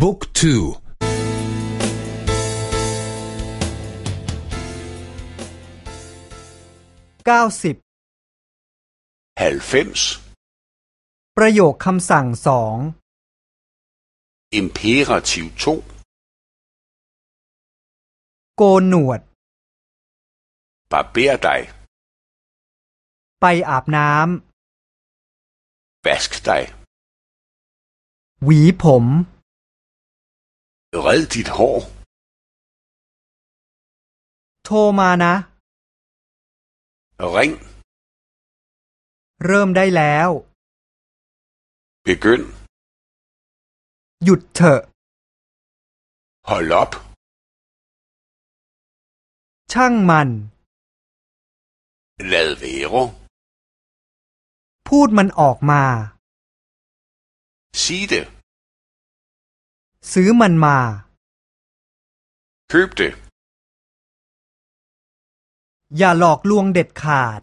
บุ๊กทูเก้าสิบประโยคคำสั่งสอง imperativ โกนหนวด barber dig ไปอาบน้ำ vask dig หวีผม red dit hår โทรมานะ ring เริ่มได้แล้ว begynd หยุดเถอะ hold op ช่างมัน lad være พูดมันออกมา sig det ซื้อมันมา køb det อย่าหลอกลวงเด็ดขาด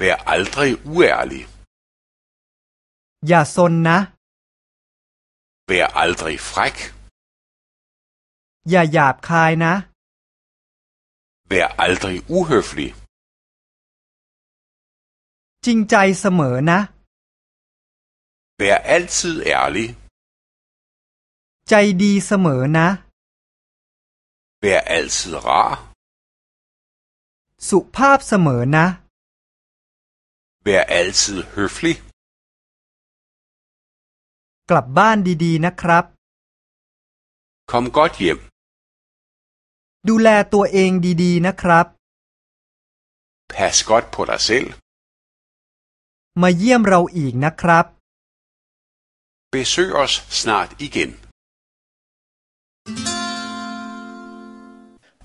vær aldrig uærlig อย่าซนนะ vær aldrig fræk อย่าหยาบคายนะ vær aldrig uhøflig จริงใจเสมอนะ vær altid ærlig ใจดีเสมอนะ vær altid rar สุภาพเสมอนะ vær altid høflig กลับบ้านดีๆนะครับ kom godt hjem ดูแลตัวเองดีๆนะครับ pas godt på dig selv มาเยี่ยมเราอีกนะครับ besøg os snart igen